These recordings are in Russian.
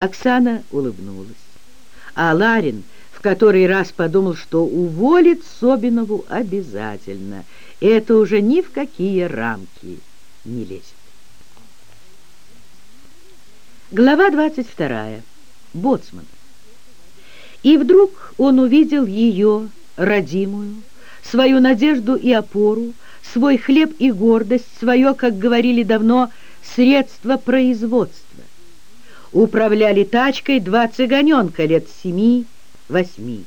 Оксана улыбнулась. А Ларин в который раз подумал, что уволит Собинову обязательно. Это уже ни в какие рамки не лезет. Глава 22. Боцман. И вдруг он увидел ее, родимую, свою надежду и опору, свой хлеб и гордость, свое, как говорили давно, средство производства управляли тачкой два цыганенка лет семи-восьми.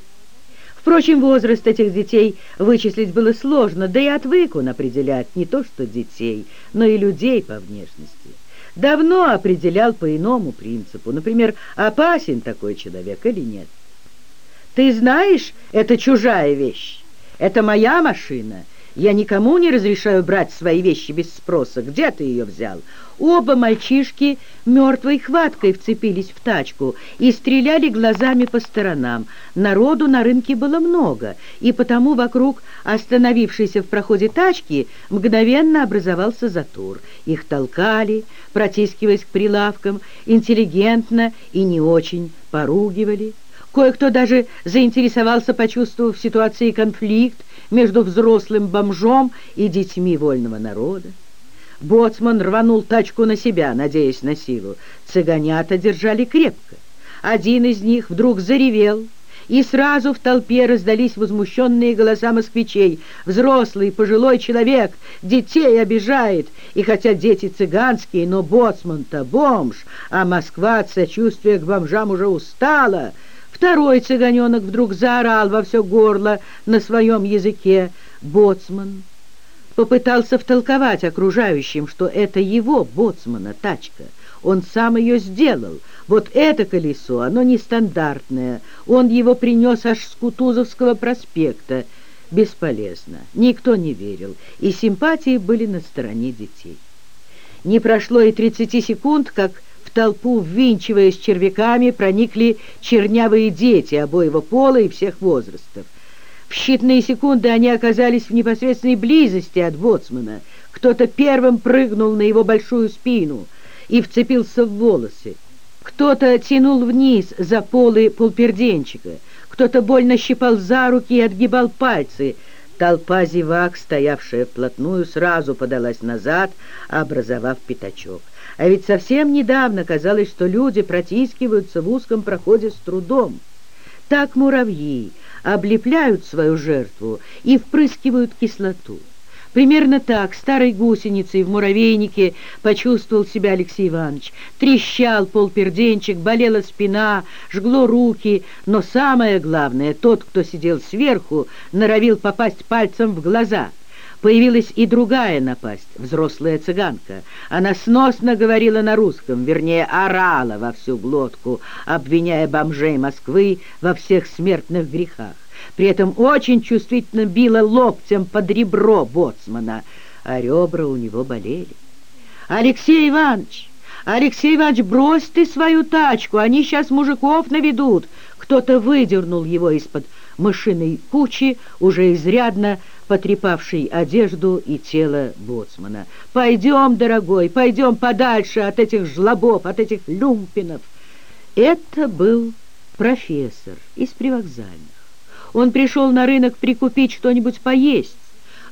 Впрочем, возраст этих детей вычислить было сложно, да и отвык он определять не то что детей, но и людей по внешности. Давно определял по иному принципу, например, опасен такой человек или нет. «Ты знаешь, это чужая вещь, это моя машина, я никому не разрешаю брать свои вещи без спроса. Где ты ее взял? Оба мальчишки мертвой хваткой вцепились в тачку и стреляли глазами по сторонам. Народу на рынке было много, и потому вокруг остановившейся в проходе тачки мгновенно образовался затор. Их толкали, протискиваясь к прилавкам, интеллигентно и не очень поругивали. Кое-кто даже заинтересовался, почувствовав в ситуации конфликт, между взрослым бомжом и детьми вольного народа. Боцман рванул тачку на себя, надеясь на силу. Цыганята держали крепко. Один из них вдруг заревел, и сразу в толпе раздались возмущенные голоса москвичей. Взрослый, пожилой человек детей обижает, и хотя дети цыганские, но боцман-то бомж, а Москва от сочувствия к бомжам уже устала — Второй цыганенок вдруг заорал во все горло на своем языке. Боцман попытался втолковать окружающим, что это его, боцмана, тачка. Он сам ее сделал. Вот это колесо, оно нестандартное. Он его принес аж с Кутузовского проспекта. Бесполезно. Никто не верил, и симпатии были на стороне детей. Не прошло и тридцати секунд, как толпу, ввинчиваясь червяками, проникли чернявые дети обоего пола и всех возрастов. В считанные секунды они оказались в непосредственной близости от боцмана. Кто-то первым прыгнул на его большую спину и вцепился в волосы. Кто-то тянул вниз за полы полперденчика, кто-то больно щипал за руки и отгибал пальцы. Толпа зевак, стоявшая вплотную, сразу подалась назад, образовав пятачок. А ведь совсем недавно казалось, что люди протискиваются в узком проходе с трудом. Так муравьи облепляют свою жертву и впрыскивают кислоту. Примерно так старой гусеницей в муравейнике почувствовал себя Алексей Иванович. Трещал полперденчик, болела спина, жгло руки, но самое главное, тот, кто сидел сверху, норовил попасть пальцем в глаза — Появилась и другая напасть, взрослая цыганка. Она сносно говорила на русском, вернее, орала во всю глотку, обвиняя бомжей Москвы во всех смертных грехах. При этом очень чувствительно била локтем под ребро боцмана, а ребра у него болели. «Алексей Иванович! Алексей Иванович, брось ты свою тачку, они сейчас мужиков наведут!» Кто-то выдернул его из-под мышиной кучи, уже изрядно потрепавший одежду и тело боцмана. «Пойдем, дорогой, пойдем подальше от этих жлобов, от этих люмпинов!» Это был профессор из привокзальных. Он пришел на рынок прикупить что-нибудь поесть.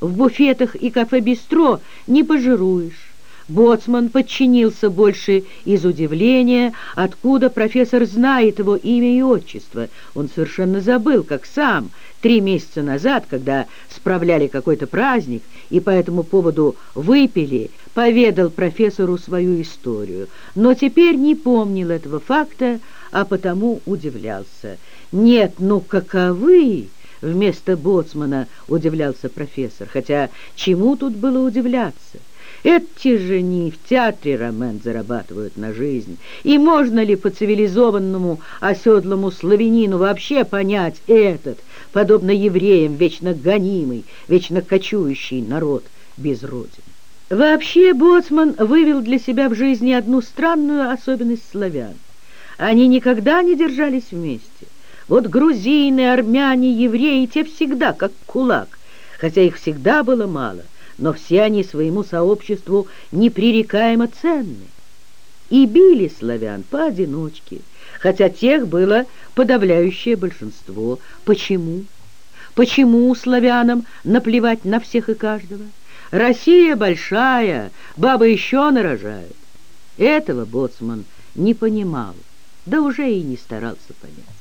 В буфетах и кафе-бистро не пожируешь. Боцман подчинился больше из удивления, откуда профессор знает его имя и отчество. Он совершенно забыл, как сам, три месяца назад, когда справляли какой-то праздник и по этому поводу выпили, поведал профессору свою историю. Но теперь не помнил этого факта, а потому удивлялся. «Нет, ну каковы?» Вместо боцмана удивлялся профессор, хотя чему тут было удивляться? Эти же не в театре ромен зарабатывают на жизнь. И можно ли по цивилизованному оседлому славянину вообще понять этот, подобно евреям, вечно гонимый, вечно кочующий народ без родины? Вообще Боцман вывел для себя в жизни одну странную особенность славян. Они никогда не держались вместе. Вот грузины, армяне, евреи, те всегда как кулак, хотя их всегда было мало — но все они своему сообществу непререкаемо ценны. и били славян поодиночке, хотя тех было подавляющее большинство. Почему? Почему славянам наплевать на всех и каждого? Россия большая, баба еще нарожает. Этого боцман не понимал, да уже и не старался понять.